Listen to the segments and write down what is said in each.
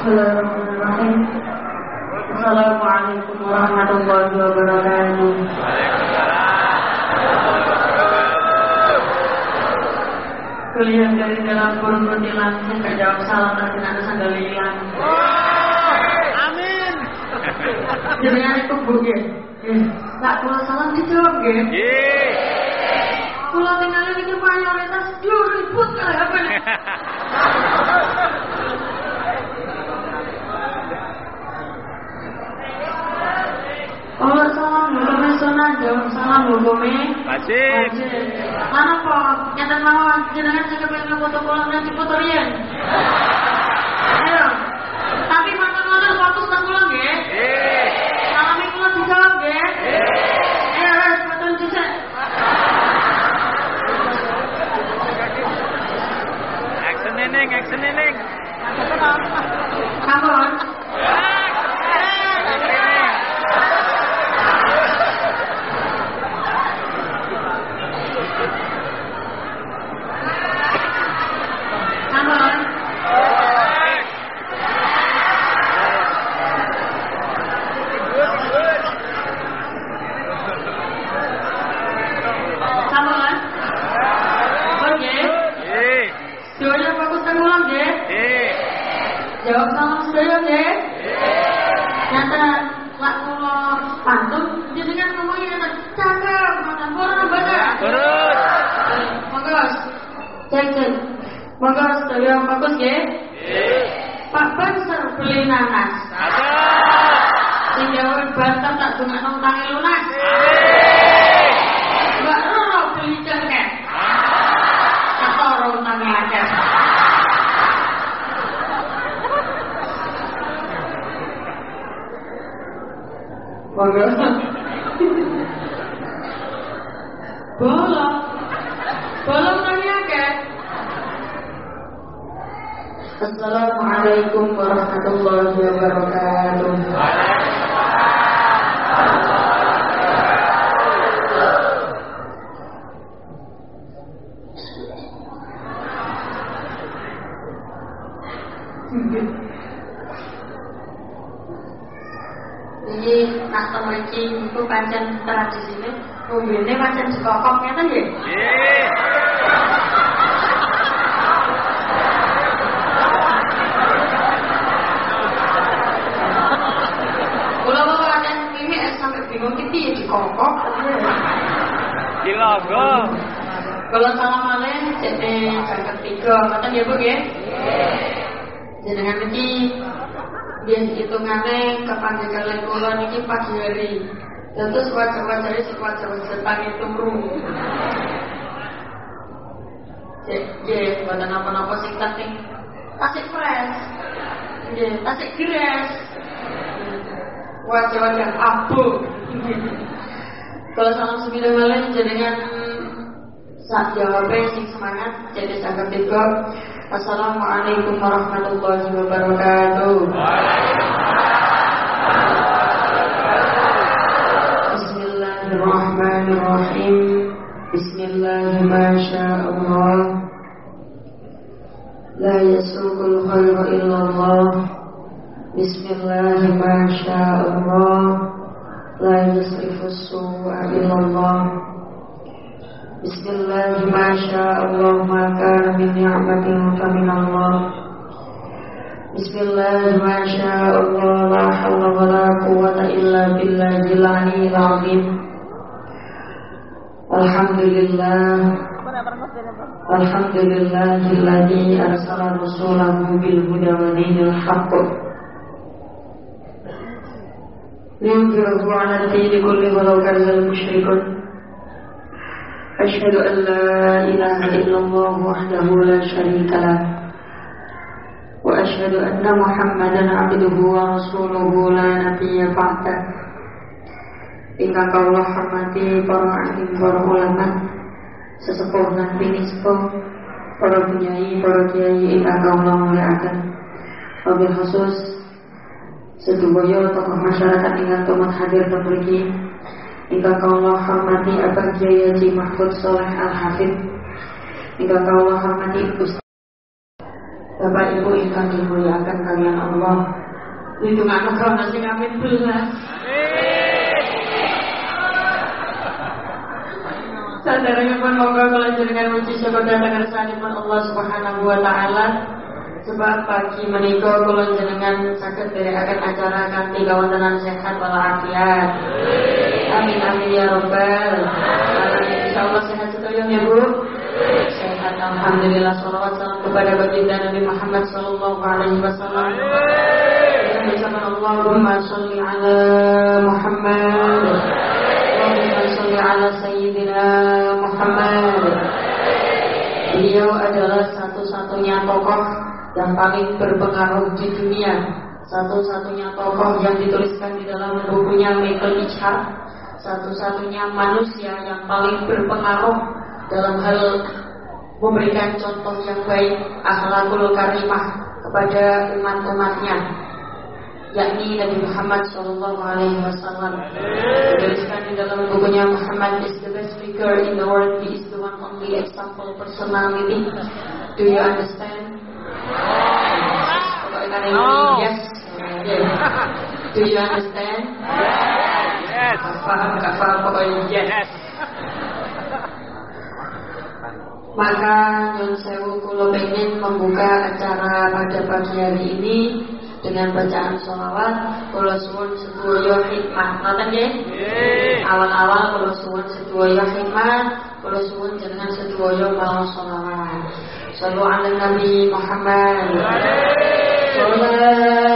Bismillahirrahmanirrahim. Assalamualaikum warahmatullahi wabarakatuh. Kuliah dari dalam kurung kuntilan Sampai jawab salam dan tidak sandal hilang Amin. Jenengan itu bu ya Tak kula salam dijawab ya Yeay. Kula tinggalin ini mayoritas Duh ribut kali apa nih Oh salam hukumnya sunah jawab salam Wajib. Mana kok nyata mawon jenengan saya pengen foto kolam dan foto rian. Ayo. Tapi makan makan fokus tak ya. Yeay. Salami kula dijawab ya. Ayo wes foto dhisik. Action neneng, action neneng. Kapan? Assalamualaikum warahmatullahi wabarakatuh. Ini nak temui itu pancen tradisi ini. Oh, ini pancen sekokok, ya kan Nggih. Yeah. Sampai bingung iki piye dikokok. Gila, go. Kalau salam aleh jadi jam ketiga, ngoten ya Bu ya. Jenengan iki biyen hitungane kepanggih kalian kula niki pagi hari. Terus wajah-wajah ini wajah-wajah tangi tumru. Cek, cek, buatan apa-apa sing penting tasik fresh, Nggih, tasik gres, wajah-wajah abu. Kalau salam sembilan malam jenengan saat jawabnya sing semangat jadi sangat tiga. Assalamualaikum warahmatullahi wabarakatuh. Bismillahirrahmanirrahim. Bismillah ma Allah. La yasukul khairu illallah. لا يصرف السوء إلا الله. بسم الله ما شاء الله ما كان من نعمة فمن الله. بسم الله ما شاء الله لا حول ولا قوة إلا بالله العلي العظيم. الحمد لله. الحمد لله الذي أرسل رسوله بالهدى ودين الحق. ينفره على الدين كله ولو كان مشركا أشهد أن لا إله إلا الله وحده لا شريك له. وأشهد أن محمدا عبده ورسوله لا نبي بعده. إنك الله حرمتي فرعين فرعلما sesepuh nanti nisbah para penyanyi, para kiai ingat Allah muliakan Wabil khusus sedaya tokoh masyarakat ingkang tomat hadir memiliki ingkang Allah hormati Abah Kiai Haji Mahfud Soleh Al Hafid ingkang Allah hormati Ustaz Bapak Ibu ingkang dimuliakan kalian Allah. Lindungan negara sing amin belas. Pun moga kalau jenengan muji syukur datang pun Allah Subhanahu wa taala. Sebab pagi menikah kalau jenengan sakit dari akan acara kanti kawantanan sehat walafiat. Amin. Amin ya robbal. Insya Allah sehat sekalian ya bu. Sehat Alhamdulillah. Salawat salam kepada baginda Nabi Muhammad Sallallahu alaihi wasallam. Allahumma salli ala Muhammad. Allahumma salli ala Sayyidina Muhammad. Beliau adalah satu-satunya tokoh yang paling berpengaruh di dunia. Satu-satunya tokoh yang dituliskan di dalam bukunya Michael Ichar Satu-satunya manusia yang paling berpengaruh dalam hal memberikan contoh yang baik akhlakul karimah kepada umat-umatnya yakni Nabi Muhammad Shallallahu Alaihi Wasallam. Dituliskan di dalam bukunya Muhammad is the best figure in the world. He is the one only example personality. Do you understand Pokoknya ini yes. Do you understand? Yes. Paham nggak paham pokoknya? Yes. Maka Nyun Sewu Kulo ingin membuka acara pada pagi hari ini dengan bacaan sholawat Kulo Suwun Seduoyo Hikmah. Nonton ya? Awal-awal Kulo Suwun Seduoyo Hikmah Kulo Suwun Jenengan Seduoyo mau sholawat Sallu ala Nabi Muhammad. Salatu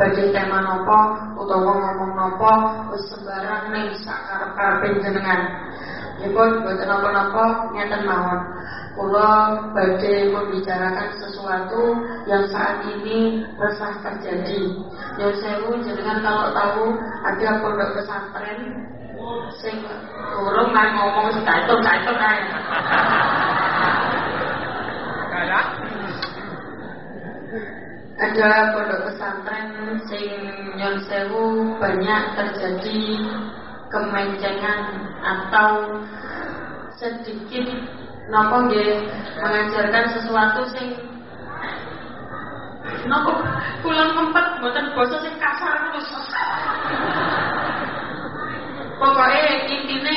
bagi tema nopo utawa ngomong nopo wis sembarang ning sakarep-karepe jenengan. Nipun boten napa-napa ngeten mawon. Kula badhe membicarakan sesuatu yang saat ini resah terjadi. Yang sewu jenengan kalau tahu ada pondok pesantren sing urung nang ngomong sing kaitung-kaitung ae. Ada pondok pesantren sing nyon sewu banyak terjadi kemencengan atau sedikit nopo nggih mengajarkan sesuatu sing nopo pulang kempet mboten basa sing kasar terus. Pokoknya intinya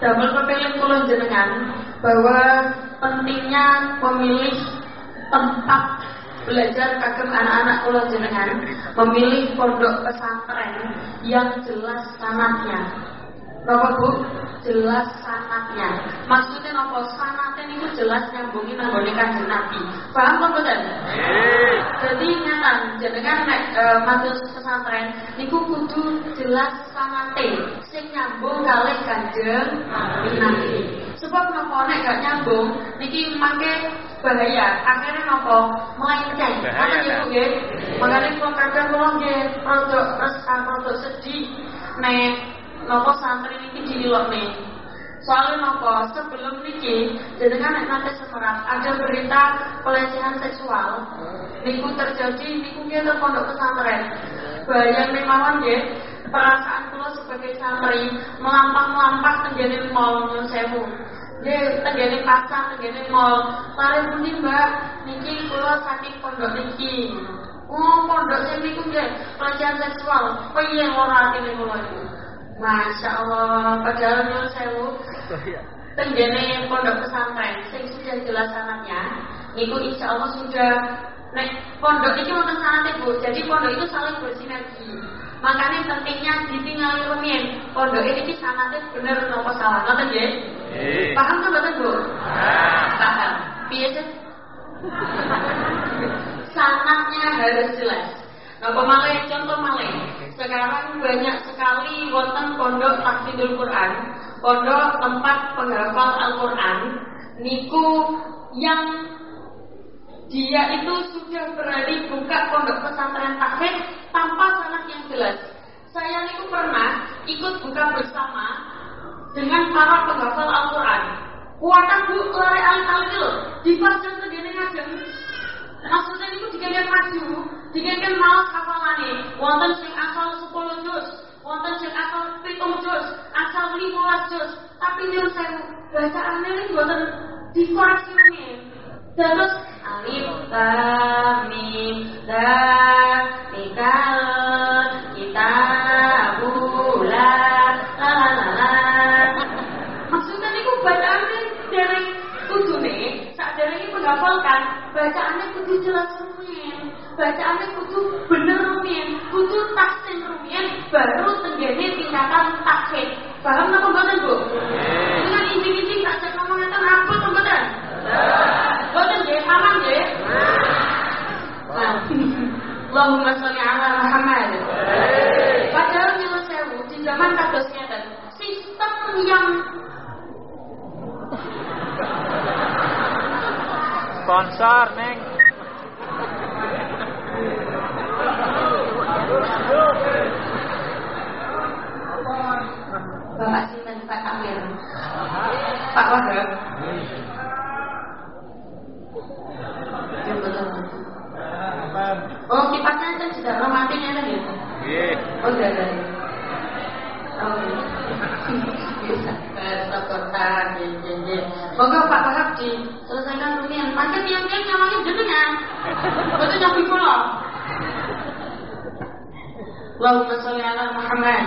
double kepilih kula jenengan bahwa pentingnya memilih tempat belajar kagem anak-anak kula jenengan memilih pondok pesantren yang jelas sanatnya. Napa Bu? Jelas sanatnya. Maksudnya napa sanatnya itu jelas nyambungi nanggone kanjeng Nabi. Paham apa mboten? Jadi nyata jenengan nek e, matur pesantren niku kudu jelas sanate sing nyambung kalih kanjeng Nabi. Sebab napa nek gak nyambung niki mangke bahaya. Akhirnya napa melenceng. Apa nggih Bu nggih? Makane kula kadang kula nggih rada rada sedih nek nopo santri niki diilokne. Soalnya nopo sebelum niki jenengan nek nate semerap ada berita pelecehan seksual niku terjadi niku nggih pondok pesantren. Bayang mawon nggih perasaan sebagai santri melampah-melampah tenggene mall nyun sewu. Nggih tenggene pasar tenggene mall. Lare pundi Mbak? Niki kula saking pondok niki. Oh, pondok sing niku nggih pelecehan seksual. Piye ora atine kula iku? Masya Allah, padahal nyuwun sewu tenggene pondok pesantren sing sudah jelas sanatnya niku insya Allah sudah nek pondok ini wonten sanatnya Bu jadi pondok itu saling bersinergi makanya pentingnya ditinggali rumiyin. Pondok ini sanatnya bener nopo salah. Ngoten nggih paham kan mboten Bu? Paham. Piye sih sanatnya harus jelas. Napa malih contoh malih. Sekarang banyak sekali wonten pondok tahfidzul Quran, pondok tempat penghafal Al-Quran. Niku yang dia itu sudah berani buka pondok pesantren tahfidz tanpa sanad yang jelas. Saya niku pernah ikut buka bersama dengan para penghafal Al-Quran. Kuatan bu lari alit-alit itu di pasang segini ngajeng. Maksudnya niku digawe maju, digawe malas hafalane. Wonten sing asal 10 juz, wonten sing asal 7 juz, asal 15 juz. Tapi nyuwun sewu, bacaane niku mboten dikoreksi. Terus alif lam mim zalikal kitabul la la la la. Maksudnya niku bacaane dereng kudune? Sak derenge menghafalkan bacaannya kudu jelas rumiyin. Bacaannya kudu bener rumiyin. Kudu tahsin rumiyin baru tenggene tingkatan takhid paham apa mboten Bu? dengan inti-inti tak cek ngomong itu apa tuh mboten? mboten nggih paham nggih? Nah, Allahumma sholli ala Muhammad. Padahal nyuwun sewu di zaman kados ngeten, sistem yang Sponsor, Neng. Bapak Sinten Pak Amir Pak Wahab Ya, betul. Oh kipasnya kan juga romantiknya kan ya? Nggih. Oh enggak ada ya? Oh iya. Bisa Kata kota jenjen Moga Pak Wahab di selesaikan rumian Maka tiang-tiang nyamangin jenengan Betul nyapi pulau Allahumma sholli ala Muhammad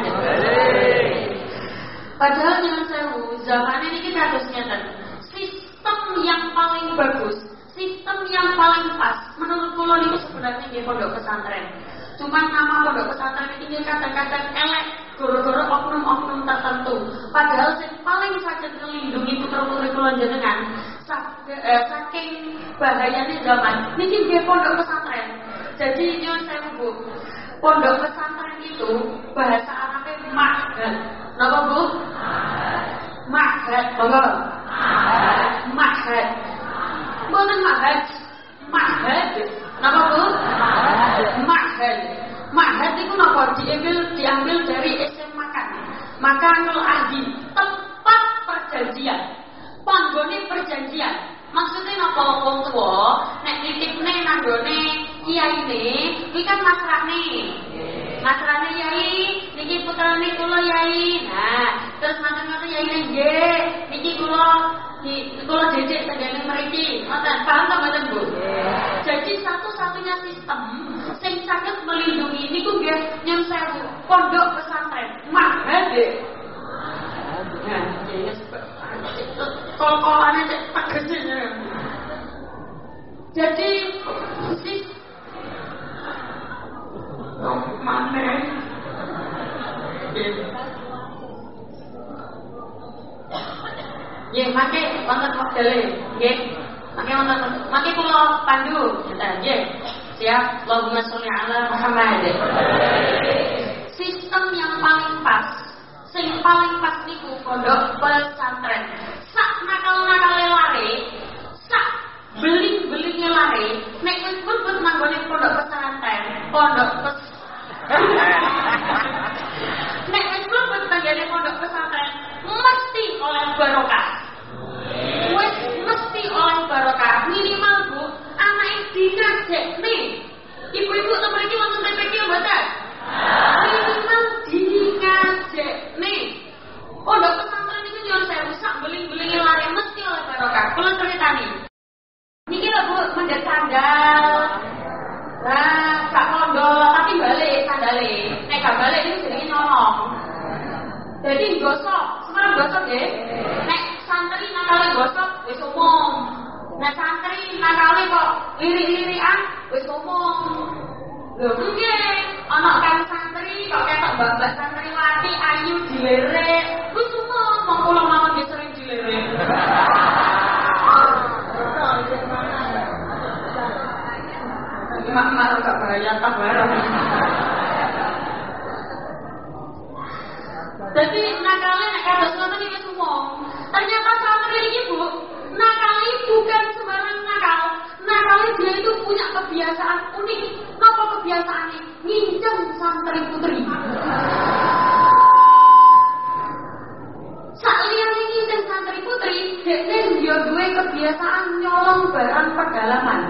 Padahal dengan sewu, zaman ini kita harus nyata sistem yang paling bagus, sistem yang paling pas. Menurut kulo itu sebenarnya di pondok pesantren. Cuma nama pondok pesantren ini kadang-kadang elek, goro-goro oknum-oknum tertentu. Padahal yang paling paling sakit melindungi putra-putri kula jenengan eh, saking bahayanya zaman niki nggih pondok pesantren. Jadi nyuwun saya Bu, pondok pesantren itu bahasa Arabnya mahad. Napa Bu? Mahad. Monggo. Mahad. Mboten mahad. Mahad. Napa Bu? Mahad. Mahad itu napa diambil diambil dari isim makan. Makanul ahdi, tempat perjanjian. Panggone perjanjian. Maksudnya napa wong tuwa nek nitipne nanggone kiyaine iki kan masrahne. Masrahne yai niki putrane kula yai. Nah, terus ngoten-ngoten yai nggih niki kula di kula dedek tenggene mriki. Ngoten, paham ta mboten Bu? Jadi satu-satunya sistem sing saged melindungi niku nggih nyun sewu pondok pesantren. Mahal deh. Kol-kolannya cek tegesnya. Jadi si oh, mana? Ya, make wonten modele, nggih. Make wonten make kula pandu, nggih. Siap, Allahumma sholli ala Muhammad. Sistem yang paling pas, sing paling pas niku pondok pesantren. Nakal-nakale lare, sak beling-belinge lare, nek wis mlebet nanggone pondok pesantren, pondok pes Nek wis mlebet nanggone pondok pesantren, mesti oleh barokah. Wis mesti oleh barokah. Minimal Bu, anak dingajek nih. Ibu-ibu temen iki wonten TPQ mboten? Sandal. Lah, gak kondol tapi balik sandale. Nek gak balik itu jenenge nyolong. Jadi gosok, sekarang gosok ya. Nek santri nakale gosok wis umum. Nek santri nakale kok lirik-lirikan wis umum. Lho piye? Ana kan santri kok ketok mbak santriwati ayu dilirik. Mak-mak gak bahaya tak bareng. Jadi nakalnya nek kados ngoten iki umum. Ternyata santri ini Bu, nakalnya bukan sembarang nakal. Nakalnya dia itu punya kebiasaan unik. Apa kebiasaannya? Nginjem santri putri. Sak liyane nginjem santri putri, dekne dia duwe kebiasaan nyolong barang pedalaman.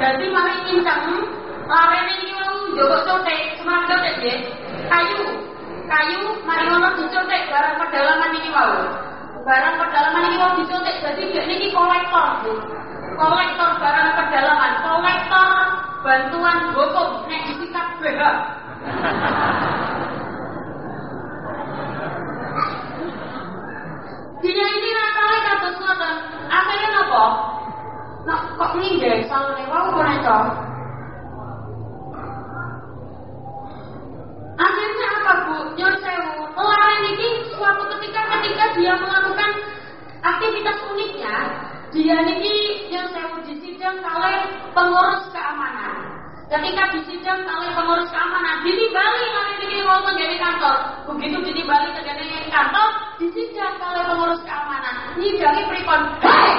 Jadi mari nginceng, larene iki mau njogok cotek, semangat cotek nggih. Kayu, kayu, mari ngono dicotek barang pedalaman iki mau. Barang pedalaman iki mau dicotek, jadi dia niki kolektor. Kolektor barang pedalaman, kolektor bantuan hukum nek disikat BH. Dia ini nakalnya kados ngoten. Akhirnya napa? Nah, kok nginggih salune wau kok neco? Akhirnya apa Bu? Nyon sewu. Lari niki suatu ketika ketika dia melakukan aktivitas uniknya, dia niki nyon sewu disidang kali pengurus keamanan. Ketika disidang kali pengurus keamanan, ditimbali lari niki mau menjadi kantor. Begitu ditimbali terjadi kantor, disidang kali pengurus keamanan. Nyidangi pripon. Hei!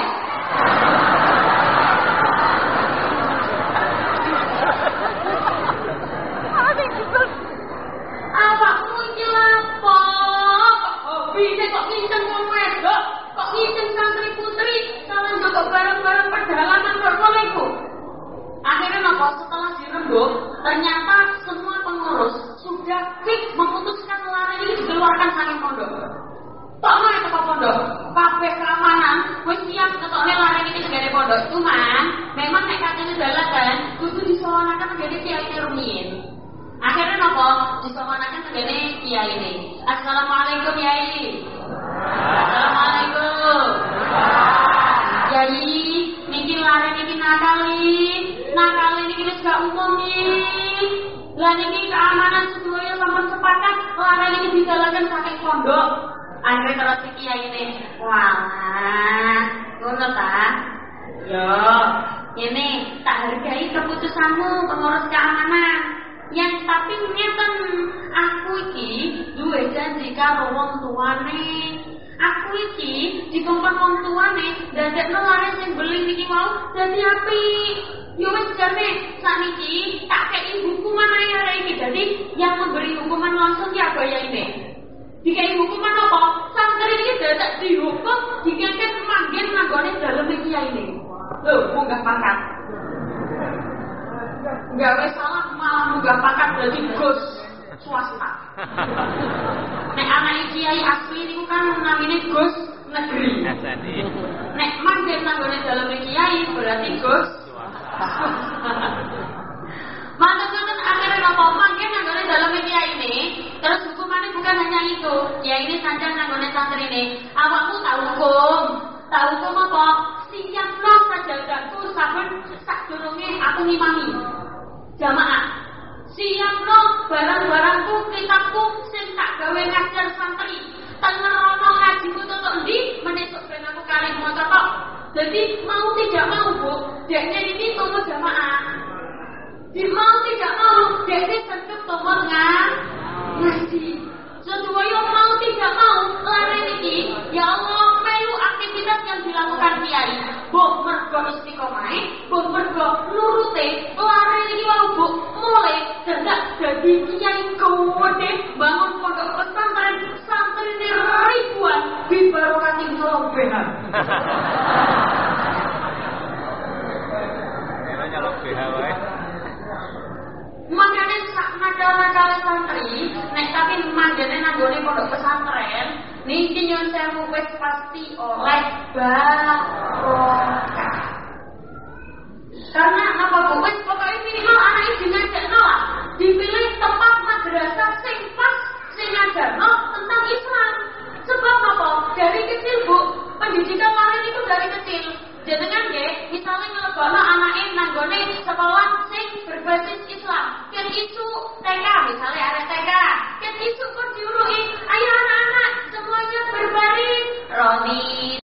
Awakmu iki lapo? Kok hobine kok nginceng wong wedok? Nginceng santri putri? Kalian pedalaman kok ngono iku? Akhirnya nopo setelah dirembuk, ternyata semua pengurus sudah fix memutuskan larang ini dikeluarkan saking pondok. Tok mau teko pondok, kabeh keamanan wis siap ketokne larang ini segede pondok. Cuman memang nek katene dalan kan kudu disowonaken menjadi kiai rumiyin. Akhirnya nopo disowonaken segede kiai ini. Assalamualaikum Yai. Lah niki keamanan sedoyo sampun sepakat larang ini digalakan saking pondok. Akhirnya terus si kiai ini, wah, ngono ta? Yo, ini tak hargai keputusanmu pengurus keamanan. Yang tapi ngeten aku iki duwe janji karo wong tuane. Aku iki dikongkon wong tuane dadekno lare sing beli iki mau dadi apik. Yo wis jane sakniki tak kei hukuman ae arek iki. Dadi yang memberi hukuman langsung ya ya ini. Dikai hukuman apa? Santri ini dadak dihukum dikengken manggen nanggone dalem iki ya ini. Lho, munggah pangkat. Gawe salah malah munggah pangkat dadi gus swasta. Nek anak kiai asli niku kan namine gus negeri. Nek manggen nanggone dalem kiai berarti gus Mantan-mantan akhirnya nopo manggen nanggone dalem kiai ini. Terus hukumannya bukan hanya itu. Ya ini sanjang nanggone santri ini. Awakmu tak hukum tak hukum apa siap lo sajadaku saben sak durunge aku ngimami jamaah siap lo barang-barangku kitabku sing tak gawe ngajar santri tengerono ngajiku tutuk ndi menesuk ben aku kali maca tok jadi mau tidak mau bu dekne ini tunggu jamaah di mau tidak mau dekne tetep tunggu ngaji Sesuai mau tidak mau lari iki ya Allah melu aktivitas yang dilakukan kiai bu mergo istiqomah bu mergo nurute lari iki mau bu mulai dadak jadi kiai gede bangun pondok pesantren santri ribuan di barokati ngelobehan Kira nyalok BH wae. Makanya sak nakal-nakal santri, nek tapi manggene nanggone pondok pesantren, niki nyuwun sewu wis pasti oleh barokah. Karena apa bu? Wis pokoknya minimal anak ini ngajak lah. Dipilih tempat madrasah sing pas sing ngajarno tentang Islam. Sebab apa? Dari kecil bu, pendidikan karir itu dari kecil. Jenengan nggih misalnya ngelebana anake nanggone sekolah sing berbasis Islam. Kan isu TK misalnya ada TK. Kan isu kok diuruhin ayo anak-anak semuanya berbaring, roni